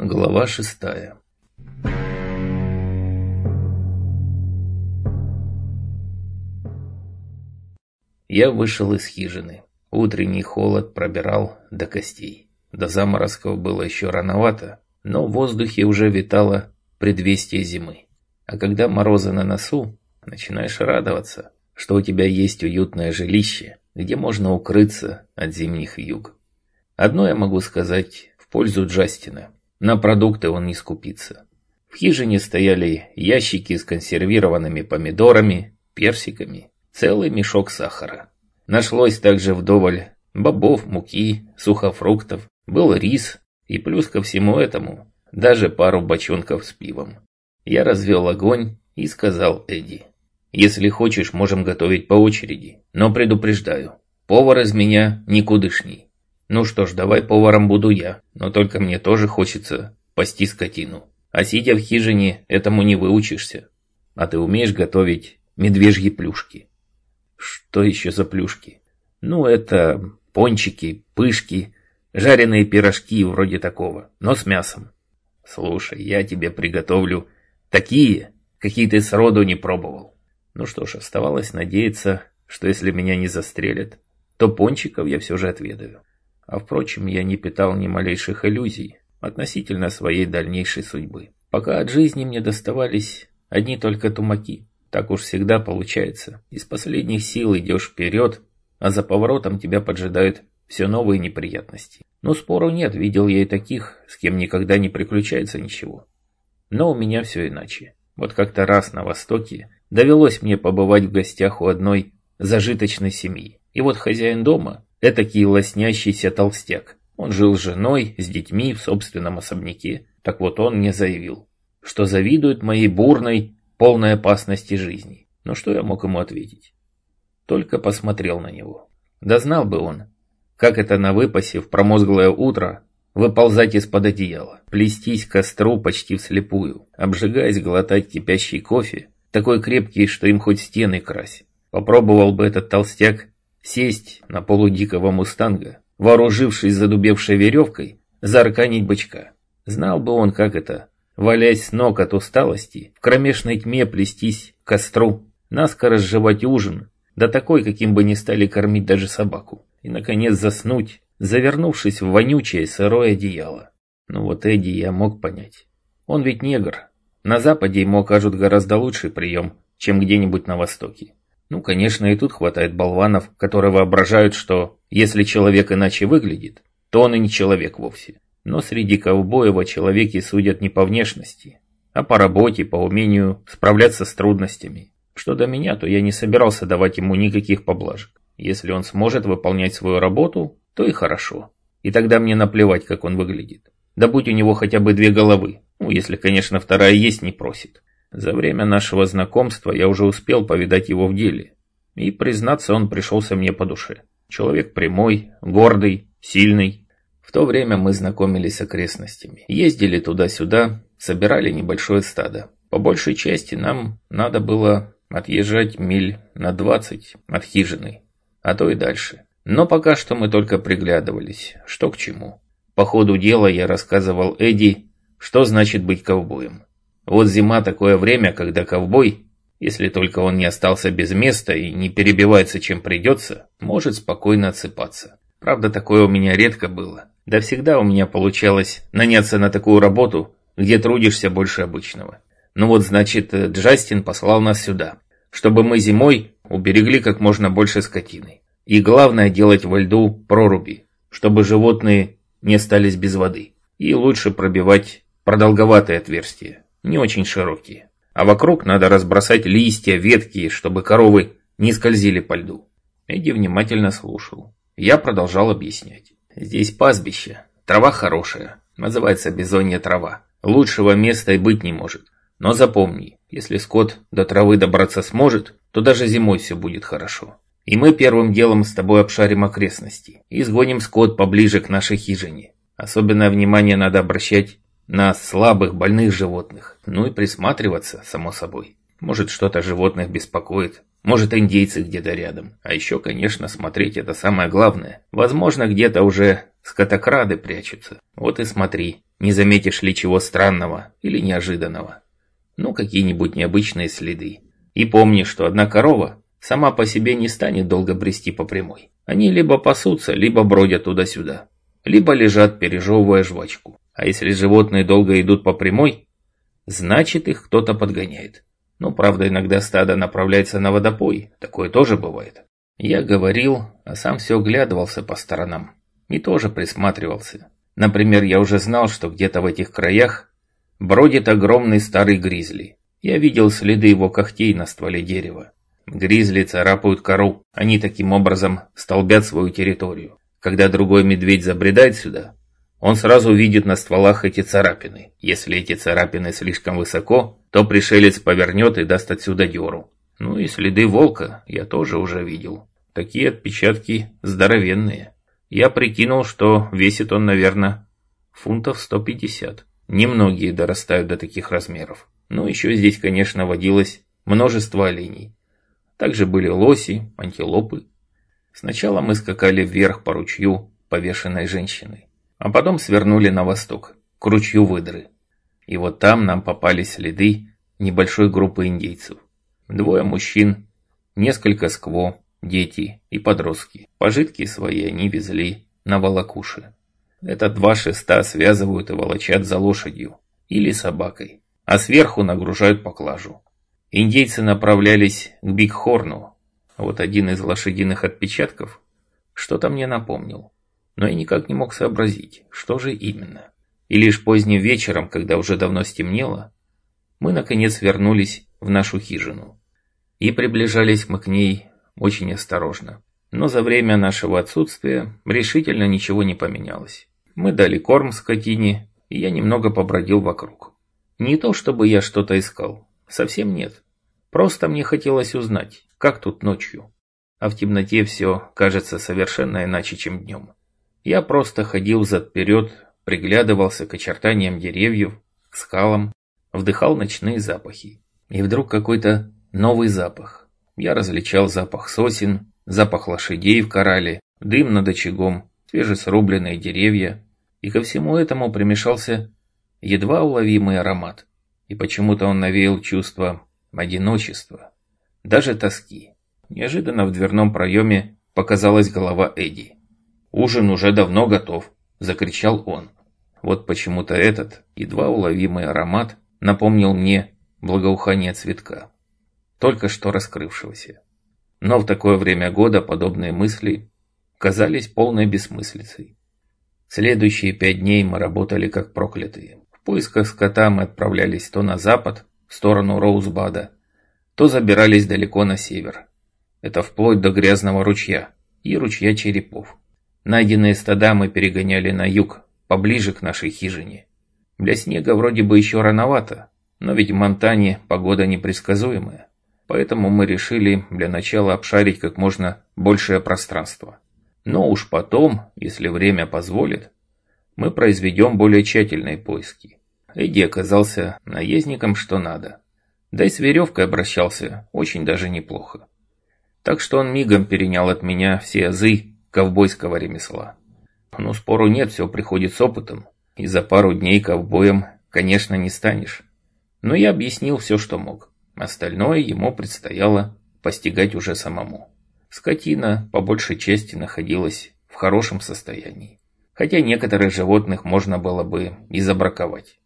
Глава шестая Я вышел из хижины. Утренний холод пробирал до костей. До заморозков было еще рановато, но в воздухе уже витало предвестие зимы. А когда морозы на носу, начинаешь радоваться, что у тебя есть уютное жилище, где можно укрыться от зимних юг. Одно я могу сказать в пользу Джастина. На продукты он не скупится. В хижине стояли ящики с консервированными помидорами, персиками, целый мешок сахара. Нашлось также вдоволь бобов, муки, сухофруктов, был рис и плюс ко всему этому даже пару бочонков с пивом. Я развел огонь и сказал Эдди, «Если хочешь, можем готовить по очереди, но предупреждаю, повар из меня никудышний. Ну что ж, давай поваром буду я, но только мне тоже хочется пасти скотину. А сидя в хижине, этому не выучишься. А ты умеешь готовить медвежьи плюшки. Что еще за плюшки? Ну, это пончики, пышки, жареные пирожки вроде такого, но с мясом. Слушай, я тебе приготовлю такие, какие ты сроду не пробовал. Ну что ж, оставалось надеяться, что если меня не застрелят, то пончиков я все же отведаю. А впрочем, я не питал ни малейших иллюзий относительно своей дальнейшей судьбы. Пока от жизни мне доставались одни только тумаки. Так уж всегда получается. Из последних сил идешь вперед, а за поворотом тебя поджидают все новые неприятности. Но спору нет, видел я и таких, с кем никогда не приключается ничего. Но у меня все иначе. Вот как-то раз на Востоке довелось мне побывать в гостях у одной зажиточной семьи. И вот хозяин дома Этакий лоснящийся толстяк. Он жил с женой, с детьми в собственном особняке. Так вот он мне заявил, что завидует моей бурной, полной опасности жизни. Но что я мог ему ответить? Только посмотрел на него. Да знал бы он, как это на выпасе в промозглое утро выползать из-под одеяла, плестись к костру почти вслепую, обжигаясь глотать кипящий кофе, такой крепкий, что им хоть стены крась. Попробовал бы этот толстяк сесть на полудикого мустанга, вооружившись задубевшей веревкой, заарканить бычка. Знал бы он, как это, валясь с ног от усталости, в кромешной тьме плестись к костру, наскоро сживать ужин, да такой, каким бы не стали кормить даже собаку, и, наконец, заснуть, завернувшись в вонючее сырое одеяло. Ну вот Эдди я мог понять. Он ведь негр. На Западе ему окажут гораздо лучший прием, чем где-нибудь на Востоке. Ну, конечно, и тут хватает болванов, которые воображают, что если человек иначе выглядит, то он и не человек вовсе. Но среди ковбоев о человеке судят не по внешности, а по работе, по умению справляться с трудностями. Что до меня, то я не собирался давать ему никаких поблажек. Если он сможет выполнять свою работу, то и хорошо. И тогда мне наплевать, как он выглядит. Да будь у него хотя бы две головы. Ну, если, конечно, вторая есть не просит. За время нашего знакомства я уже успел повидать его в деле. И, признаться, он пришелся мне по душе. Человек прямой, гордый, сильный. В то время мы знакомились с окрестностями. Ездили туда-сюда, собирали небольшое стадо. По большей части нам надо было отъезжать миль на 20 от хижины, а то и дальше. Но пока что мы только приглядывались, что к чему. По ходу дела я рассказывал Эдди, что значит быть ковбоем. Вот зима такое время, когда ковбой, если только он не остался без места и не перебивается чем придется, может спокойно отсыпаться. Правда, такое у меня редко было. Да всегда у меня получалось наняться на такую работу, где трудишься больше обычного. Ну вот, значит, Джастин послал нас сюда, чтобы мы зимой уберегли как можно больше скотины. И главное делать во льду проруби, чтобы животные не остались без воды. И лучше пробивать продолговатые отверстия, не очень широкие. А вокруг надо разбросать листья, ветки, чтобы коровы не скользили по льду. Эдди внимательно слушал. Я продолжал объяснять. Здесь пастбище, трава хорошая, называется бизонья трава. Лучшего места и быть не может. Но запомни, если скот до травы добраться сможет, то даже зимой все будет хорошо. И мы первым делом с тобой обшарим окрестности и сгоним скот поближе к нашей хижине. Особенное внимание надо обращать на слабых, больных животных. Ну и присматриваться, само собой. Может, что-то животных беспокоит. Может, индейцы где-то рядом. А еще, конечно, смотреть это самое главное. Возможно, где-то уже скотокрады прячутся. Вот и смотри, Не заметишь ли чего странного или неожиданного. Ну, какие-нибудь необычные следы. И помни, что одна корова сама по себе не станет долго брести по прямой. Они либо пасутся, либо бродят туда-сюда, либо лежат, пережевывая жвачку. А если животные долго идут по прямой, значит их кто-то подгоняет. Ну, правда, иногда стадо направляется на водопой, такое тоже бывает. Я говорил, а сам все оглядывался по сторонам. И тоже присматривался. Например, я уже знал, что где-то в этих краях бродит огромный старый гризли. Я видел следы его когтей на стволе дерева. Гризли царапают кору, они таким образом столбят свою территорию. Когда другой медведь забредает сюда, он сразу видит на стволах эти царапины. Если эти царапины слишком высоко, то пришелец повернет и даст отсюда дёру. Ну и следы волка я тоже уже видел. Такие отпечатки здоровенные. Я прикинул, что весит он, наверное, фунтов 150. Немногие дорастают до таких размеров. Ну еще здесь, конечно, водилось множество оленей. Также были лоси, антилопы. Сначала мы скакали вверх по ручью повешенной женщины. А потом свернули на восток, к ручью выдры. И вот там нам попались следы небольшой группы индейцев. Двое мужчин, несколько скво, дети и подростки. Пожитки свои они везли на волокуши. Это два шеста связывают и волочат за лошадью или собакой, а сверху нагружают поклажу. Индейцы направлялись к Бигхорну. Вот один из лошадиных отпечатков что-то мне напомнил но я никак не мог сообразить, что же именно. И лишь поздним вечером, когда уже давно стемнело, мы наконец вернулись в нашу хижину. И приближались мы к ней очень осторожно. Но за время нашего отсутствия решительно ничего не поменялось. Мы дали корм скотине, и я немного побродил вокруг. Не то чтобы я что-то искал, совсем нет. Просто мне хотелось узнать, как тут ночью. А в темноте все кажется совершенно иначе, чем днем. Я просто ходил зад-вперед, приглядывался к очертаниям деревьев, к скалам, вдыхал ночные запахи. И вдруг какой-то новый запах. Я различал запах сосен, запах лошадей в корале, дым над очагом, свежесрубленные деревья. И ко всему этому примешался едва уловимый аромат. И почему-то он навеял чувство одиночества, даже тоски. Неожиданно в дверном проеме показалась голова Эдди. «Ужин уже давно готов», – закричал он. Вот почему-то этот, едва уловимый аромат, напомнил мне благоухание цветка, только что раскрывшегося. Но в такое время года подобные мысли казались полной бессмыслицей. Следующие пять дней мы работали как проклятые. В поисках скота мы отправлялись то на запад, в сторону Роузбада, то забирались далеко на север. Это вплоть до грязного ручья и ручья черепов. Найденные стада мы перегоняли на юг, поближе к нашей хижине. Для снега вроде бы еще рановато, но ведь в Монтане погода непредсказуемая. Поэтому мы решили для начала обшарить как можно большее пространство. Но уж потом, если время позволит, мы произведем более тщательные поиски. Эдди оказался наездником что надо. Да и с веревкой обращался очень даже неплохо. Так что он мигом перенял от меня все азы ковбойского ремесла. Но спору нет, все приходит с опытом, и за пару дней ковбоем, конечно, не станешь. Но я объяснил все, что мог. Остальное ему предстояло постигать уже самому. Скотина, по большей части, находилась в хорошем состоянии. Хотя некоторых животных можно было бы и забраковать.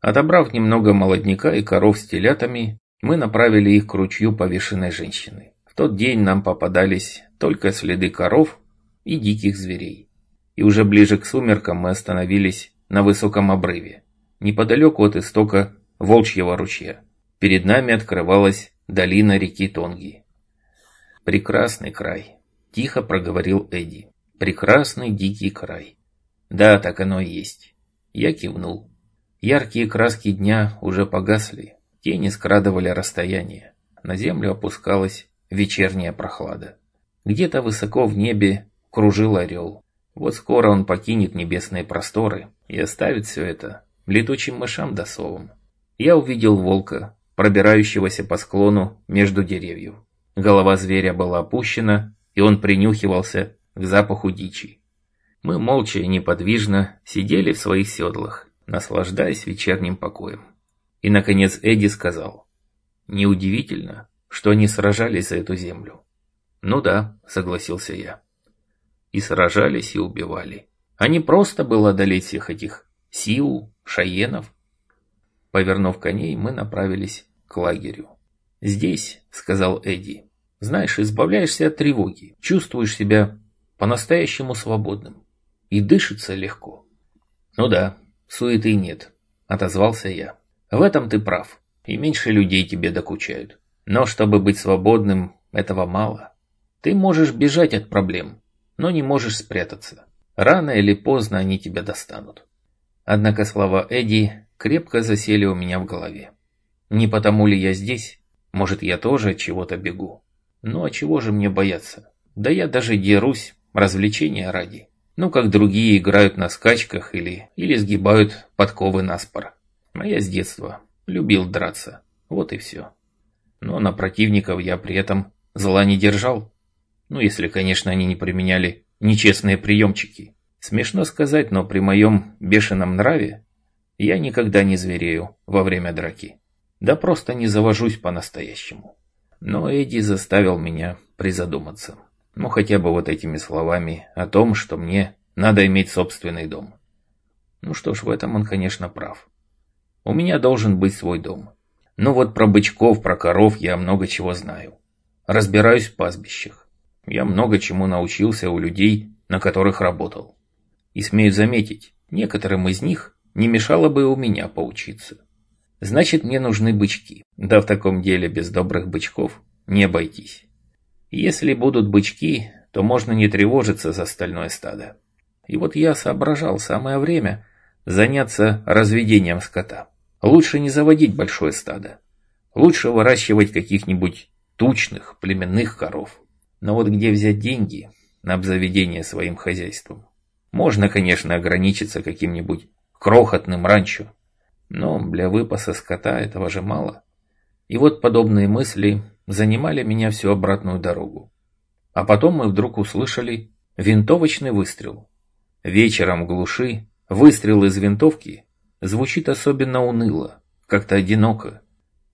Отобрав немного молодняка и коров с телятами, мы направили их к ручью повешенной женщины. В тот день нам попадались только следы коров и диких зверей. И уже ближе к сумеркам мы остановились на высоком обрыве, неподалеку от истока Волчьего ручья. Перед нами открывалась долина реки Тонги. «Прекрасный край», – тихо проговорил Эдди. «Прекрасный дикий край». «Да, так оно и есть». Я кивнул. Яркие краски дня уже погасли, тени скрадывали расстояние. На землю опускалась вечерняя прохлада. Где-то высоко в небе кружил орел. Вот скоро он покинет небесные просторы и оставит все это летучим мышам да совам. Я увидел волка, пробирающегося по склону между деревьев. Голова зверя была опущена, и он принюхивался к запаху дичи. Мы молча и неподвижно сидели в своих седлах. наслаждаясь вечерним покоем. И, наконец, Эдди сказал, «Неудивительно, что они сражались за эту землю». «Ну да», — согласился я. «И сражались, и убивали. А не просто было одолеть всех этих Сиу, Шаенов». Повернув коней, мы направились к лагерю. «Здесь», — сказал Эдди, — «знаешь, избавляешься от тревоги, чувствуешь себя по-настоящему свободным. И дышится легко». «Ну да, суеты нет», — отозвался я. «В этом ты прав, и меньше людей тебе докучают. Но чтобы быть свободным, этого мало. Ты можешь бежать от проблем, но не можешь спрятаться. Рано или поздно они тебя достанут». Однако слова Эдди крепко засели у меня в голове. Не потому ли я здесь? Может, я тоже чего-то бегу? Ну а чего же мне бояться? Да я даже дерусь, развлечения ради. Ну, как другие играют на скачках или, или сгибают подковы на спор. А я с детства любил драться. Вот и все. Но на противников я при этом зла не держал. Ну, если, конечно, они не применяли нечестные приемчики. Смешно сказать, но при моем бешеном нраве я никогда не зверею во время драки. Да просто не завожусь по-настоящему. Но Эдди заставил меня призадуматься. Ну хотя бы вот этими словами о том, что мне надо иметь собственный дом. Ну что ж, в этом он, конечно, прав. У меня должен быть свой дом. Ну вот про бычков, про коров я много чего знаю. Разбираюсь в пастбищах. Я много чему научился у людей, на которых работал. И смею заметить, некоторым из них не мешало бы у меня поучиться. Значит, мне нужны бычки. Да в таком деле без добрых бычков не обойтись. Если будут бычки, то можно не тревожиться за остальное стадо. И вот я соображал самое время заняться разведением скота. Лучше не заводить большое стадо. Лучше выращивать каких-нибудь тучных племенных коров. Но вот где взять деньги на обзаведение своим хозяйством? Можно, конечно, ограничиться каким-нибудь крохотным ранчо, но для выпаса скота этого же мало. И вот подобные мысли занимали меня всю обратную дорогу. А потом мы вдруг услышали винтовочный выстрел. Вечером в глуши выстрел из винтовки звучит особенно уныло, как-то одиноко.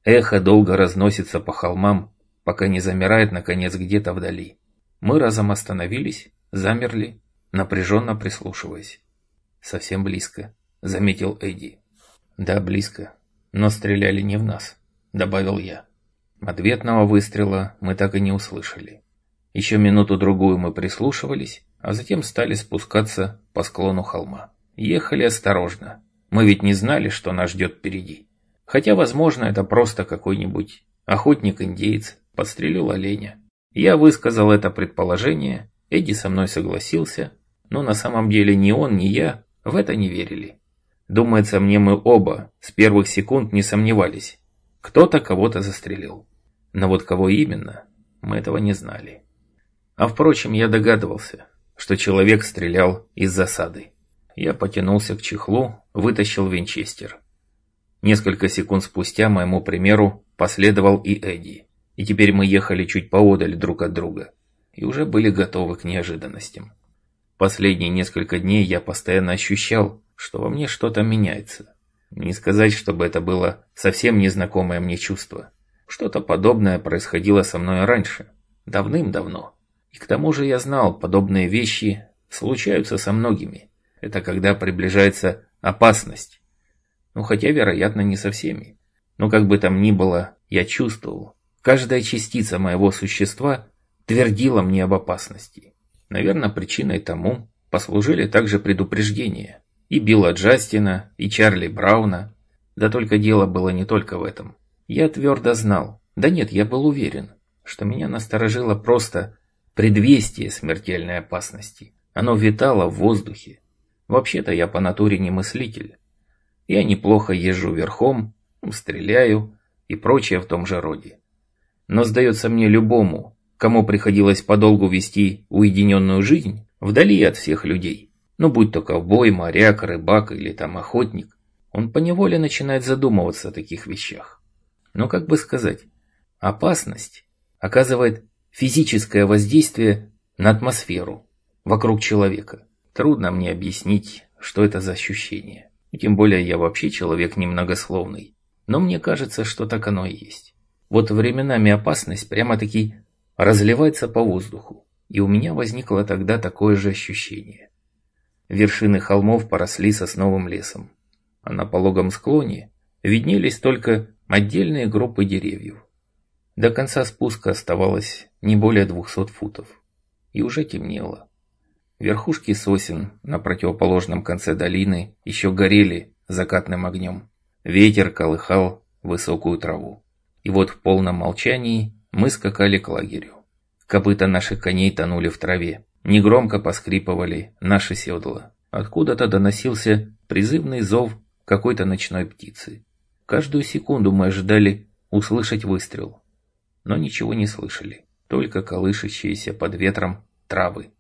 Эхо долго разносится по холмам, пока не замирает наконец где-то вдали. Мы разом остановились, замерли, напряженно прислушиваясь. «Совсем близко», — заметил Эдди. «Да, близко. Но стреляли не в нас», — добавил я. Ответного выстрела мы так и не услышали. Еще минуту-другую мы прислушивались, а затем стали спускаться по склону холма. Ехали осторожно. Мы ведь не знали, что нас ждет впереди. Хотя, возможно, это просто какой-нибудь охотник-индеец подстрелил оленя. Я высказал это предположение, Эдди со мной согласился, но на самом деле ни он, ни я в это не верили. Думается мне, мы оба с первых секунд не сомневались. Кто-то кого-то застрелил. Но вот кого именно, мы этого не знали. А впрочем, я догадывался, что человек стрелял из засады. Я потянулся к чехлу, вытащил винчестер. Несколько секунд спустя моему примеру последовал и Эдди. И теперь мы ехали чуть поодаль друг от друга. И уже были готовы к неожиданностям. Последние несколько дней я постоянно ощущал, что во мне что-то меняется. Не сказать, чтобы это было совсем незнакомое мне чувство. Что-то подобное происходило со мной раньше, давным-давно. И к тому же я знал, подобные вещи случаются со многими. Это когда приближается опасность. Ну, хотя, вероятно, не со всеми. Но как бы там ни было, я чувствовал. Каждая частица моего существа твердила мне об опасности. Наверное, причиной тому послужили также предупреждения. И Билла Джастина, и Чарли Брауна. Да только дело было не только в этом. Я твердо знал, да нет, я был уверен, что меня насторожило просто предвестие смертельной опасности. Оно витало в воздухе. Вообще-то я по натуре не мыслитель. Я неплохо езжу верхом, стреляю и прочее в том же роде. Но сдается мне любому, кому приходилось подолгу вести уединенную жизнь, вдали от всех людей, ну, будь то ковбой, моряк, рыбак или там охотник, он поневоле начинает задумываться о таких вещах. Но как бы сказать, опасность оказывает физическое воздействие на атмосферу вокруг человека. Трудно мне объяснить, что это за ощущение. Тем более я вообще человек немногословный. Но мне кажется, что так оно и есть. Вот временами опасность прямо-таки разливается по воздуху. И у меня возникло тогда такое же ощущение. Вершины холмов поросли сосновым лесом, а на пологом склоне виднелись только отдельные группы деревьев. До конца спуска оставалось не более двухсот футов, и уже темнело. Верхушки сосен на противоположном конце долины еще горели закатным огнем. Ветер колыхал высокую траву. И вот в полном молчании мы скакали к лагерю. Копыта наших коней тонули в траве. Негромко поскрипывали наши седла. Откуда-то доносился призывный зов какой-то ночной птицы. Каждую секунду мы ожидали услышать выстрел. Но ничего не слышали. Только колышащиеся под ветром травы.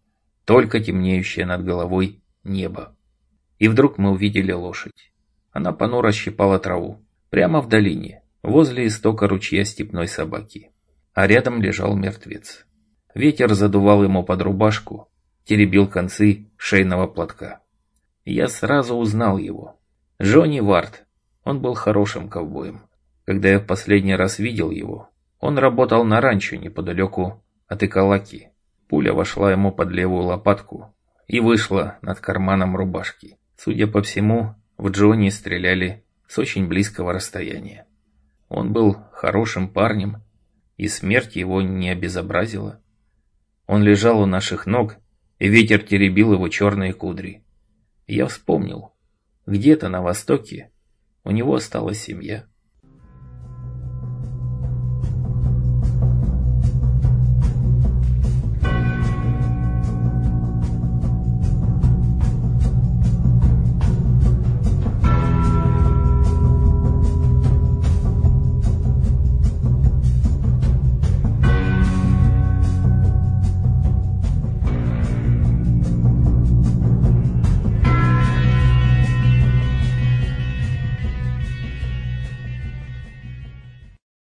Только темнеющее над головой небо. И вдруг мы увидели лошадь. Она понуро щипала траву. Прямо в долине, возле истока ручья степной собаки. А рядом лежал мертвец. Ветер задувал ему под рубашку, теребил концы шейного платка. Я сразу узнал его. Джонни Варт. Он был хорошим ковбоем. Когда я в последний раз видел его, он работал на ранчо неподалеку от Икалаки. Пуля вошла ему под левую лопатку и вышла над карманом рубашки. Судя по всему, в Джонни стреляли с очень близкого расстояния. Он был хорошим парнем, и смерть его не обезобразила. Он лежал у наших ног, и ветер теребил его черные кудри. Я вспомнил, где-то на востоке у него осталась семья.